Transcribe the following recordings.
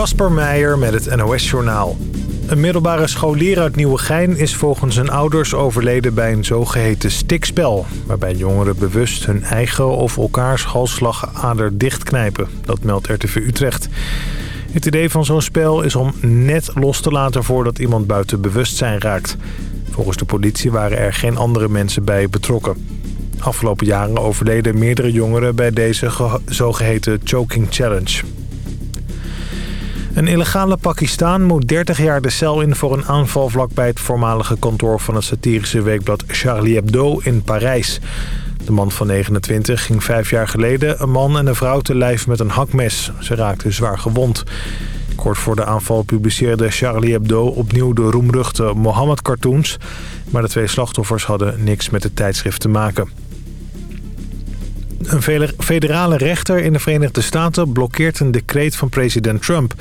Kasper Meijer met het NOS-journaal. Een middelbare scholier uit Nieuwegein is volgens zijn ouders overleden bij een zogeheten stikspel... waarbij jongeren bewust hun eigen of elkaars halsslagader dichtknijpen. Dat meldt RTV Utrecht. Het idee van zo'n spel is om net los te laten voordat iemand buiten bewustzijn raakt. Volgens de politie waren er geen andere mensen bij betrokken. Afgelopen jaren overleden meerdere jongeren bij deze zogeheten choking challenge. Een illegale Pakistan moet 30 jaar de cel in voor een aanval vlakbij het voormalige kantoor van het satirische weekblad Charlie Hebdo in Parijs. De man van 29 ging vijf jaar geleden een man en een vrouw te lijf met een hakmes. Ze raakten zwaar gewond. Kort voor de aanval publiceerde Charlie Hebdo opnieuw de roemruchte Mohammed-cartoons. Maar de twee slachtoffers hadden niks met het tijdschrift te maken. Een federale rechter in de Verenigde Staten blokkeert een decreet van president Trump.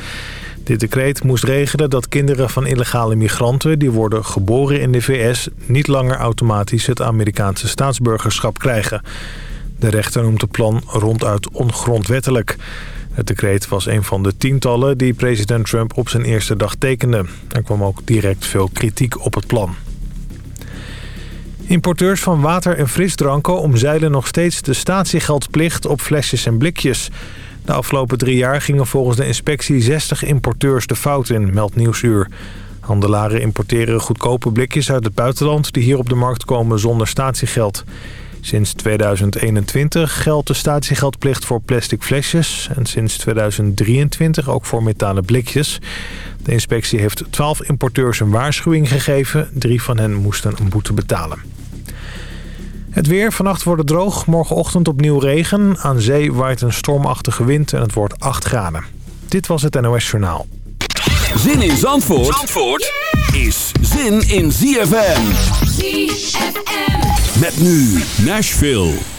Dit decreet moest regelen dat kinderen van illegale migranten... die worden geboren in de VS... niet langer automatisch het Amerikaanse staatsburgerschap krijgen. De rechter noemt het plan ronduit ongrondwettelijk. Het decreet was een van de tientallen die president Trump op zijn eerste dag tekende. Er kwam ook direct veel kritiek op het plan. Importeurs van water- en frisdranken omzeilen nog steeds de statiegeldplicht op flesjes en blikjes. De afgelopen drie jaar gingen volgens de inspectie 60 importeurs de fout in, meldt Nieuwsuur. Handelaren importeren goedkope blikjes uit het buitenland die hier op de markt komen zonder statiegeld. Sinds 2021 geldt de statiegeldplicht voor plastic flesjes en sinds 2023 ook voor metalen blikjes. De inspectie heeft 12 importeurs een waarschuwing gegeven. Drie van hen moesten een boete betalen. Het weer. Vannacht wordt het droog. Morgenochtend opnieuw regen. Aan zee waait een stormachtige wind en het wordt 8 graden. Dit was het NOS Journaal. Zin in Zandvoort, Zandvoort is zin in ZFM. ZFM. Met nu Nashville.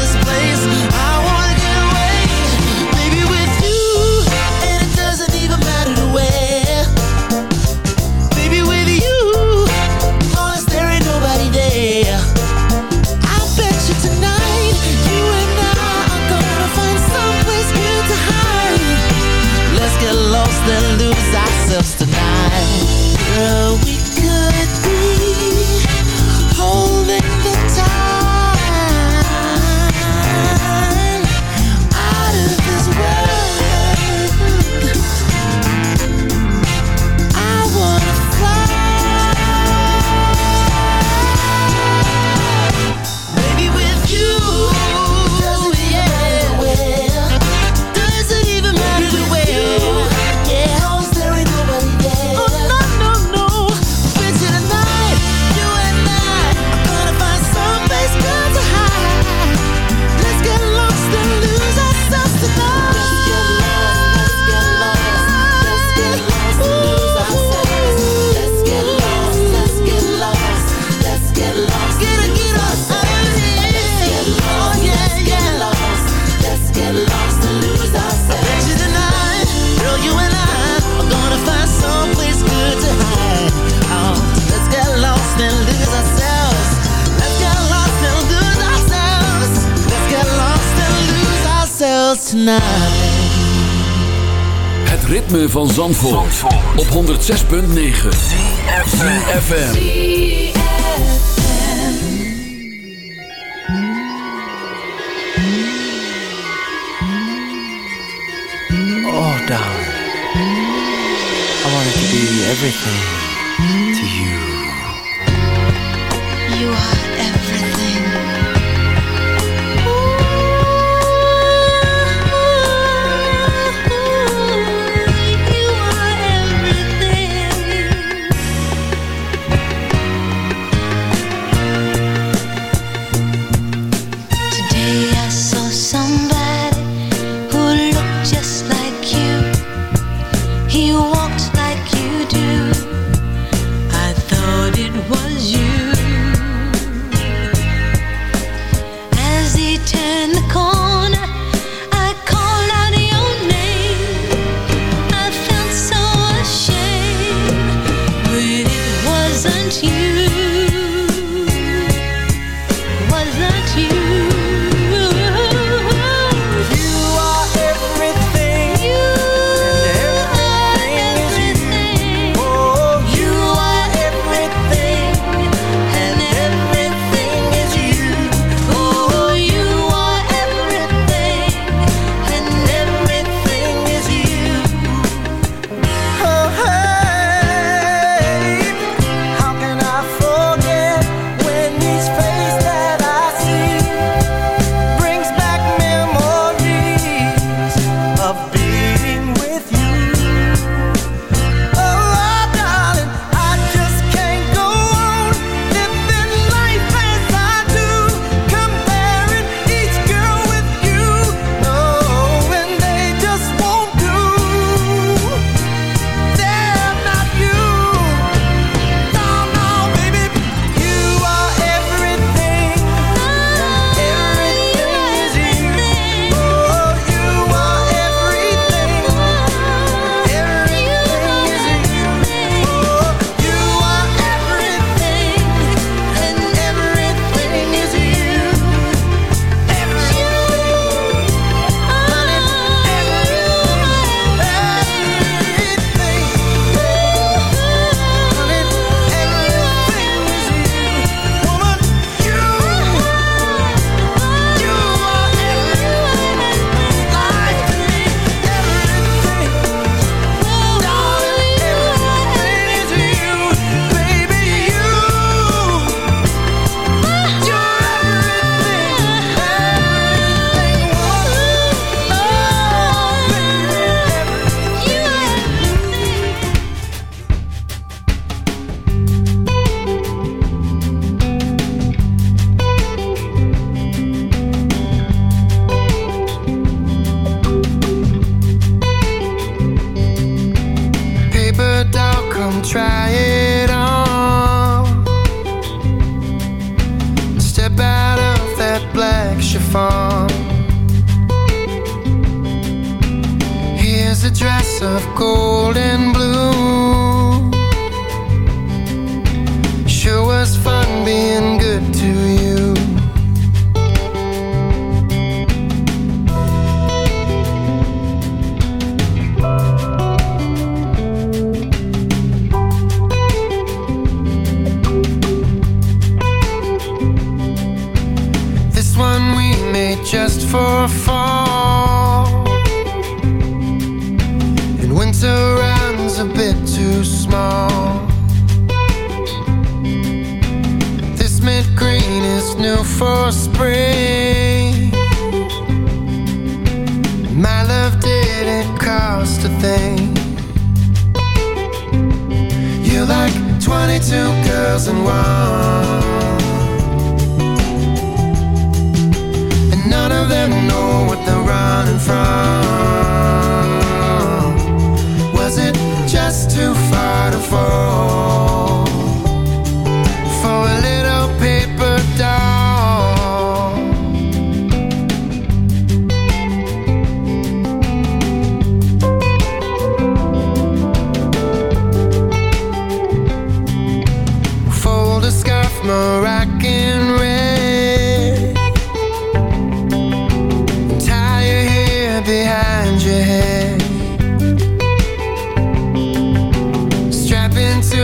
van Zandvoort, Zandvoort. op 106.9 CFFM Oh darling I wanted to be everything.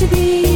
to be.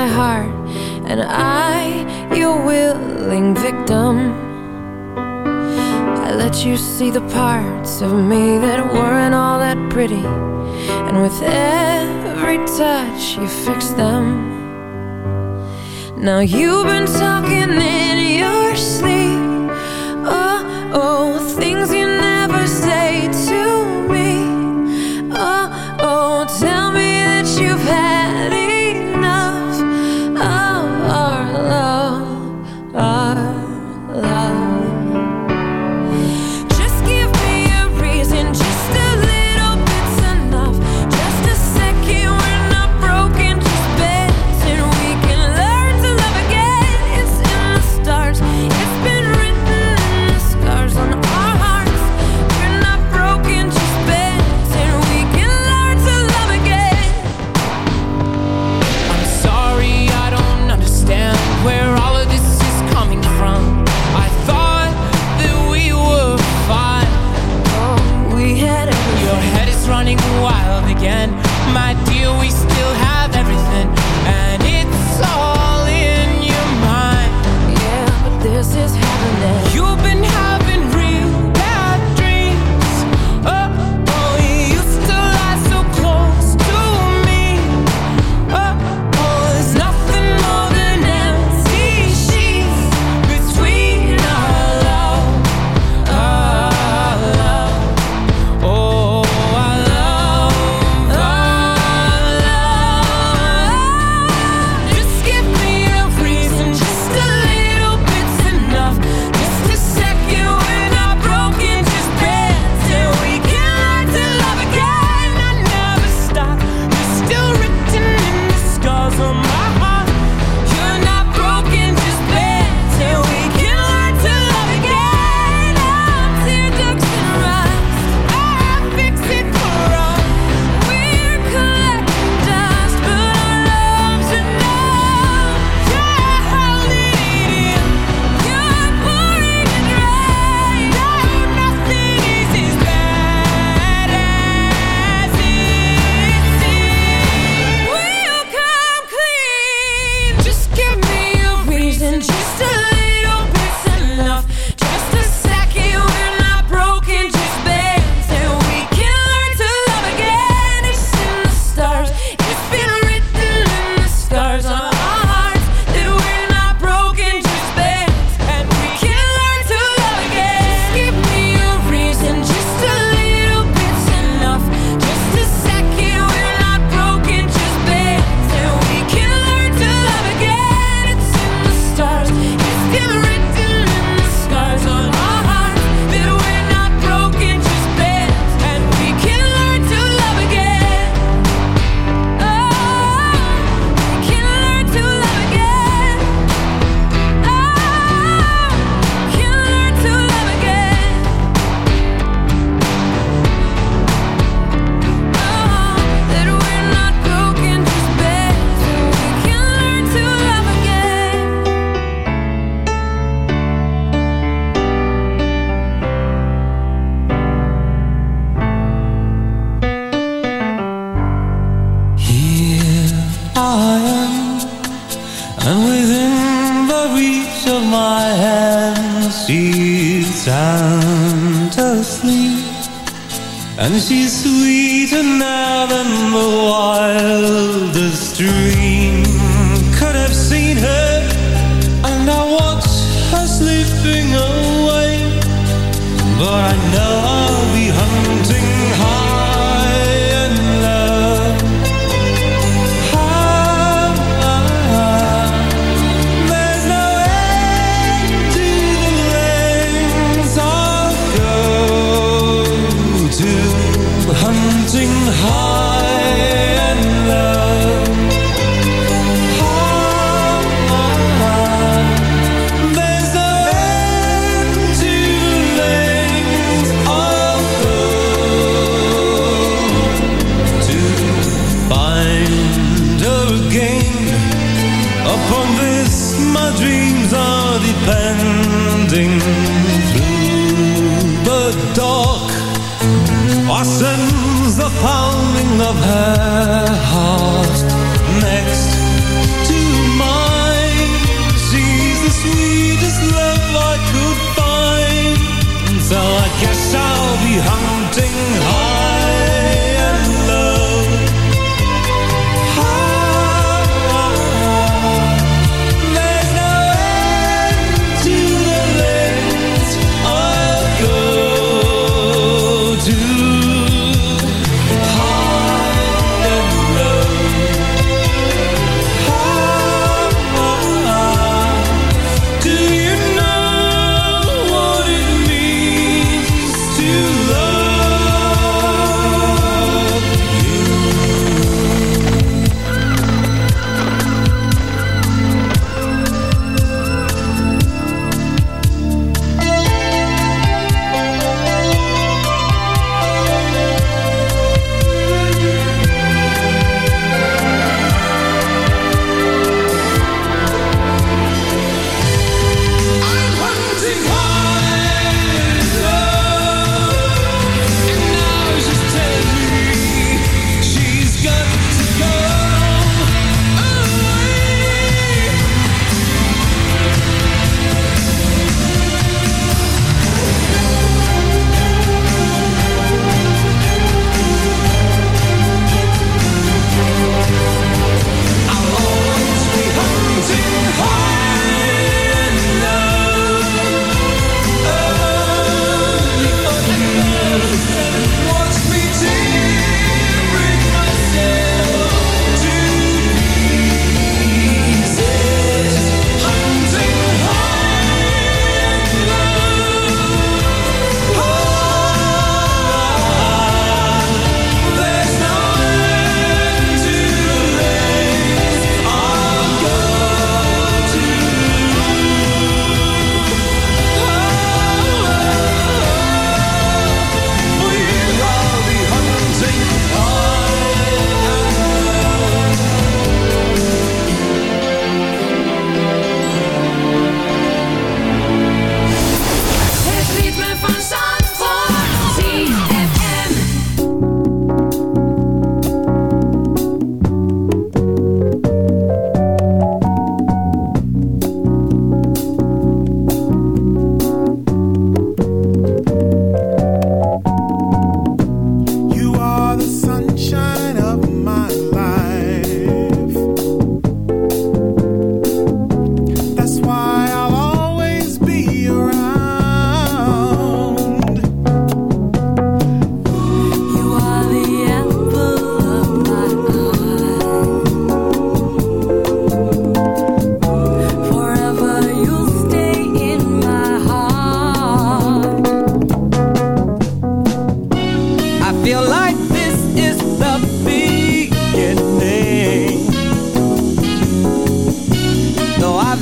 my heart, and I, your willing victim. I let you see the parts of me that weren't all that pretty, and with every touch, you fix them. Now you've been talking in your sleep. Oh, oh.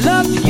love you.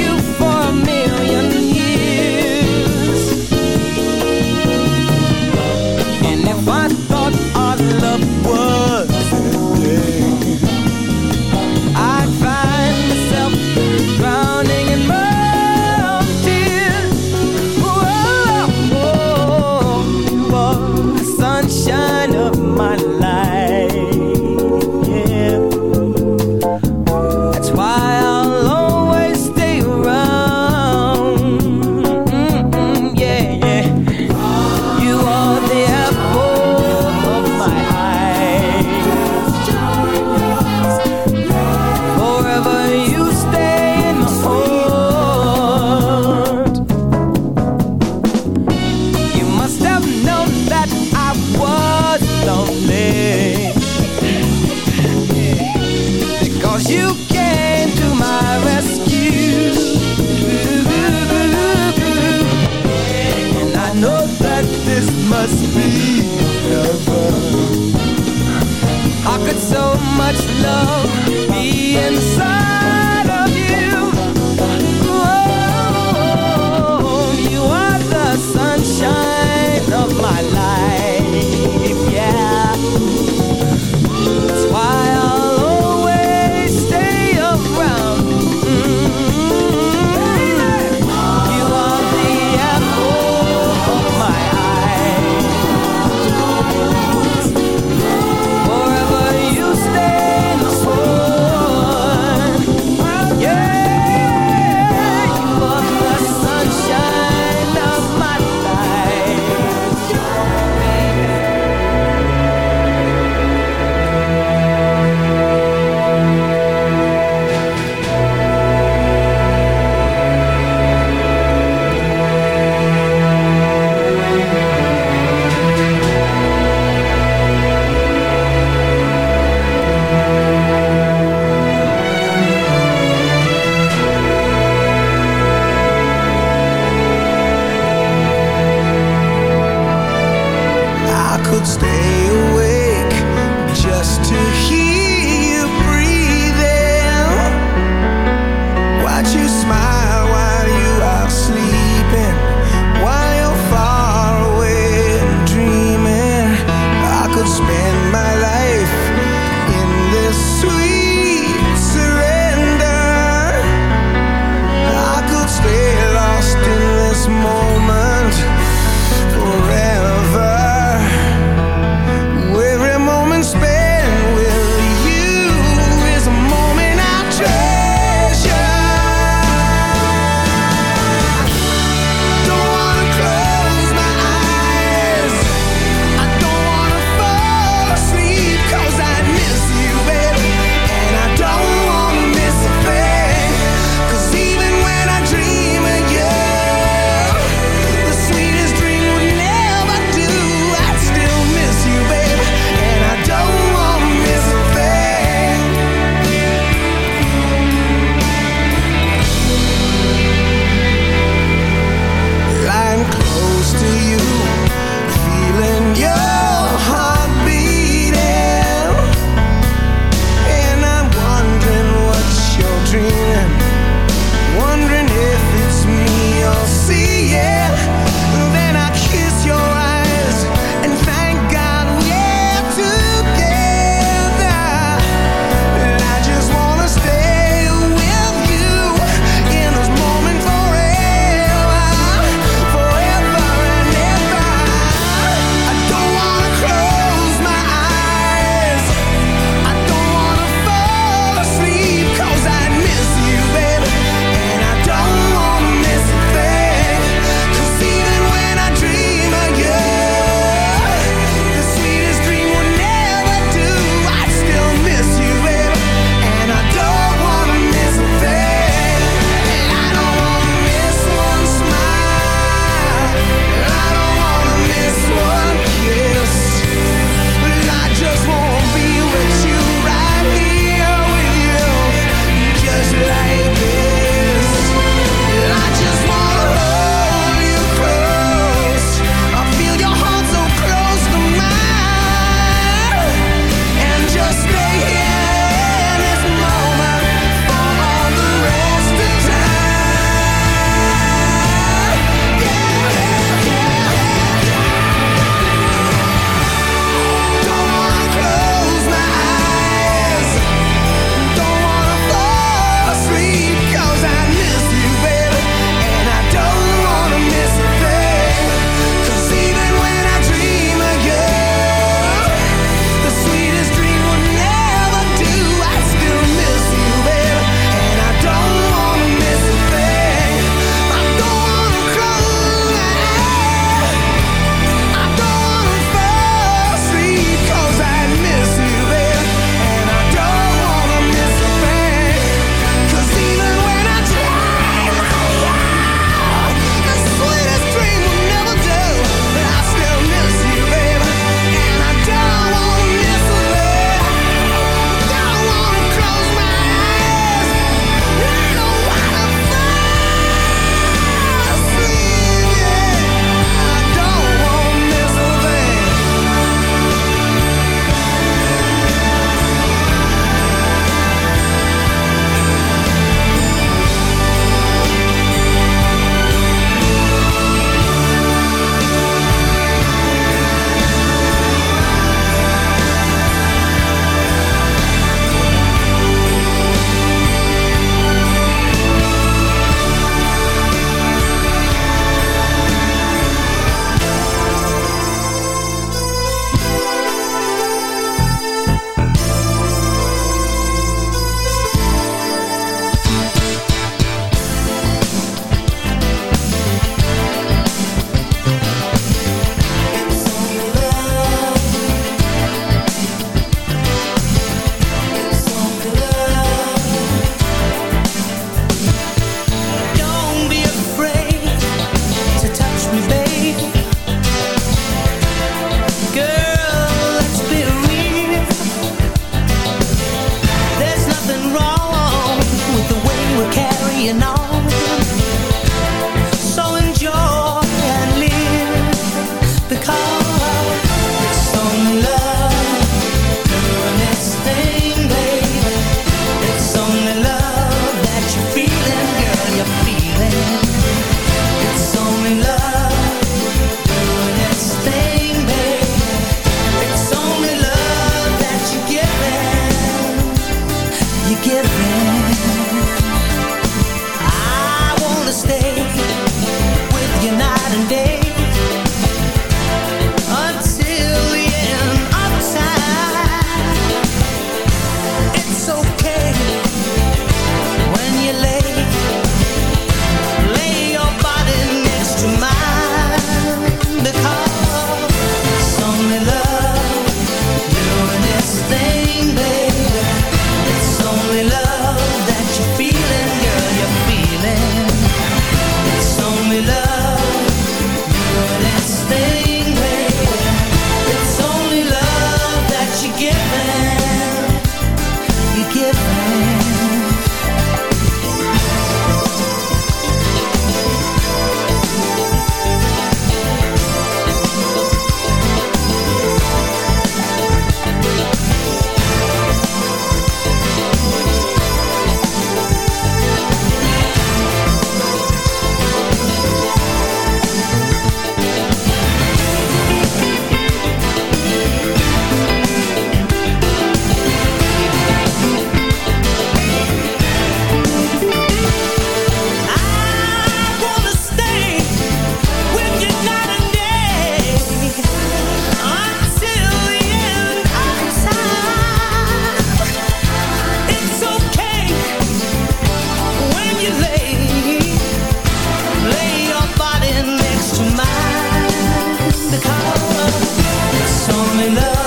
It's only love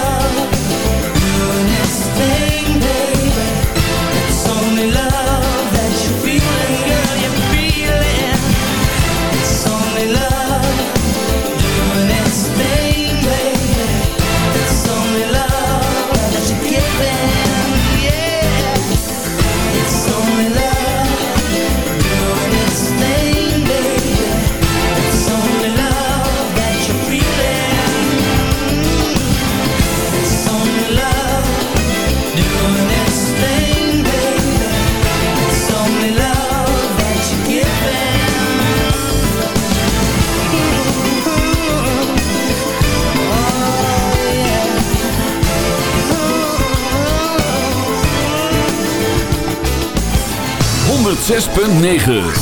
106.9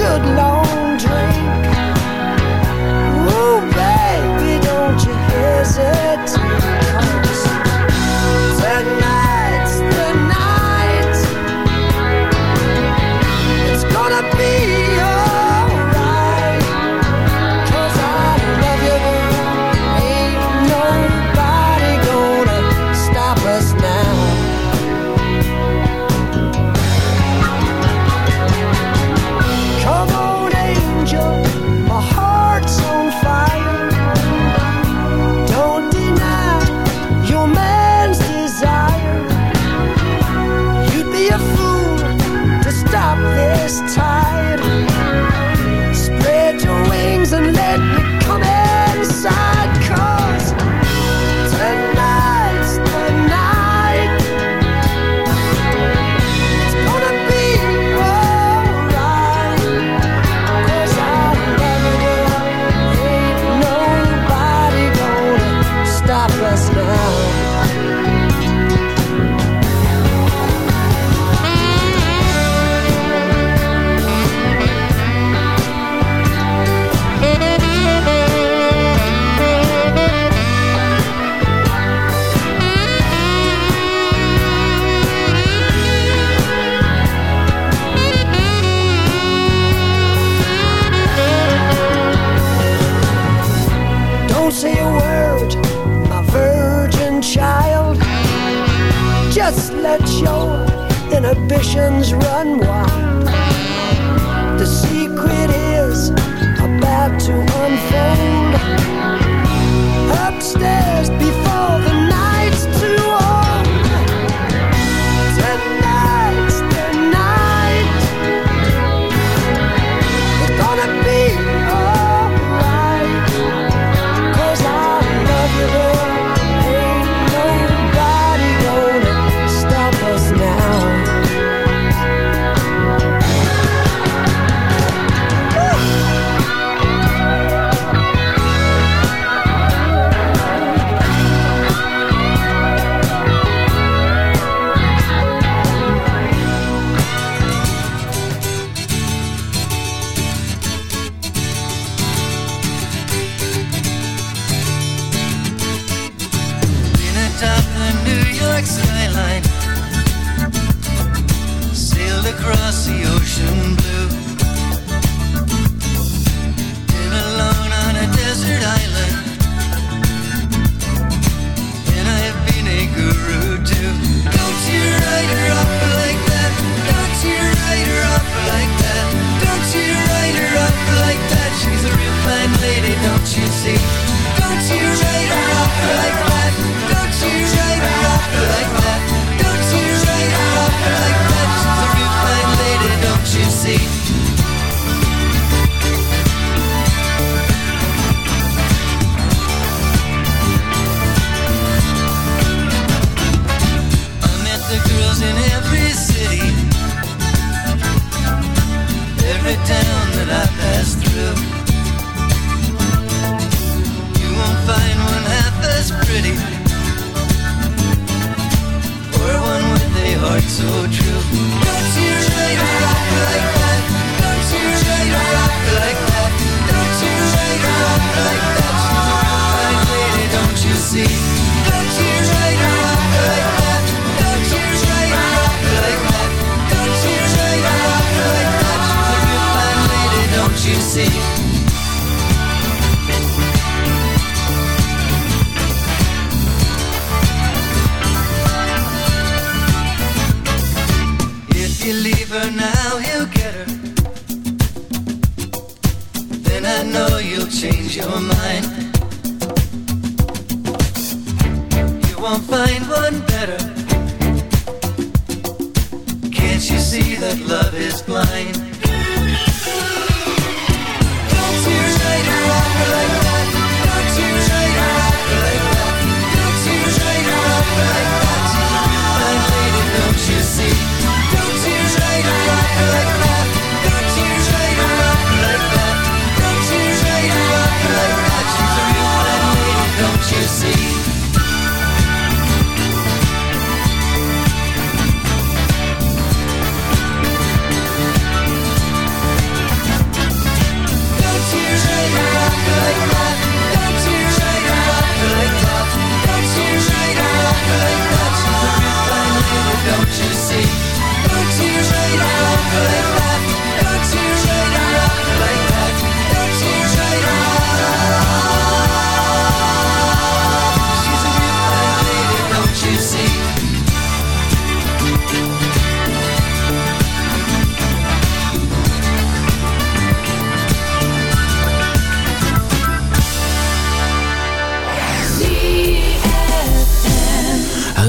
good long one's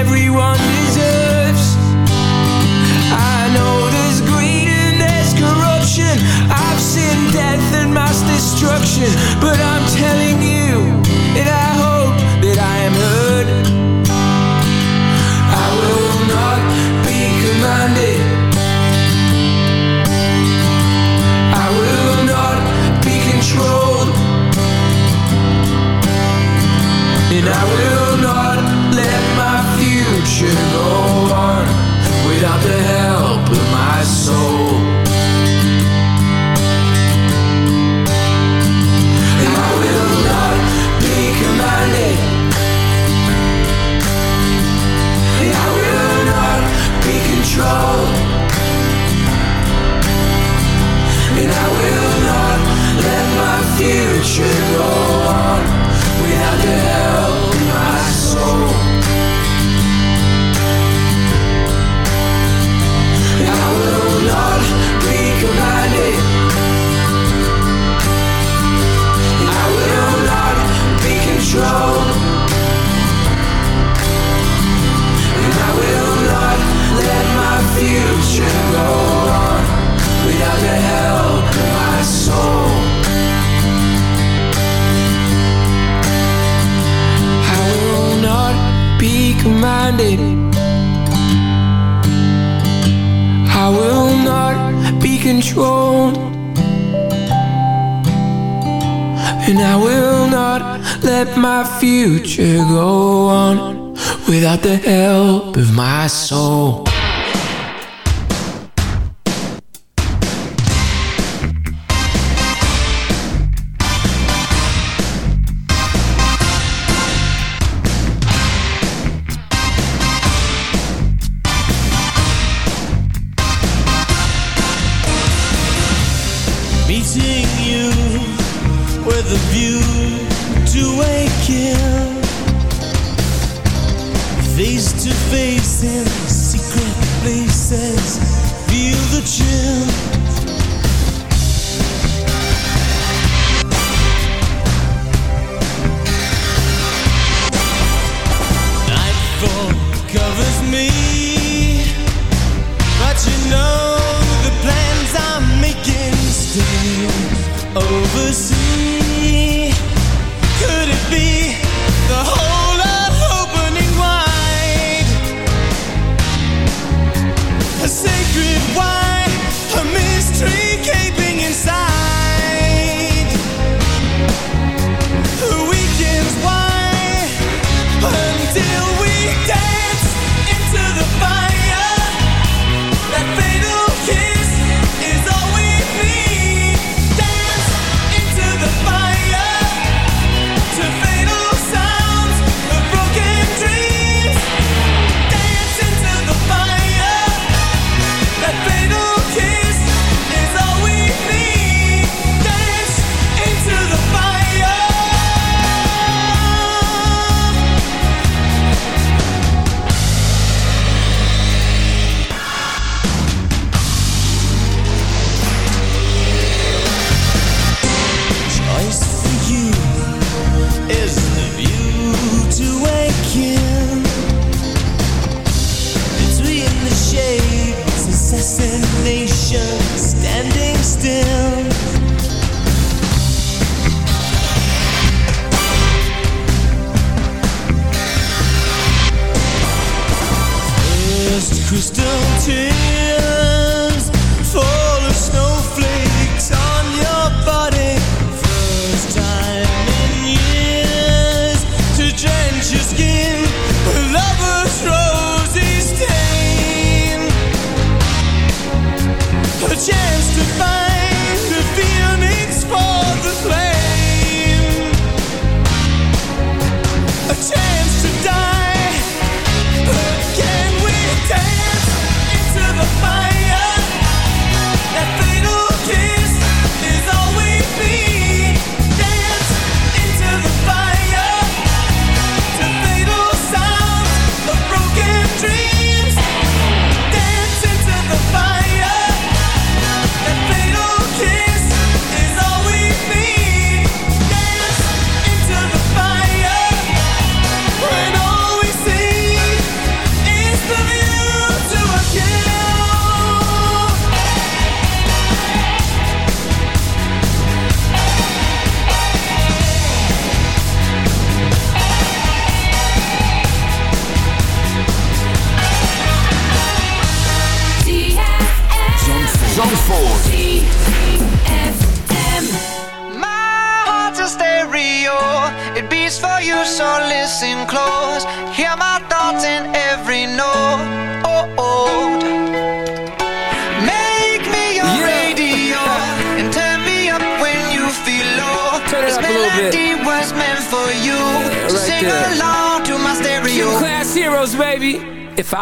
everyone deserves. I know there's greed and there's corruption. I've seen death and mass destruction. But I'm telling you In secret places, feel the chill.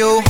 My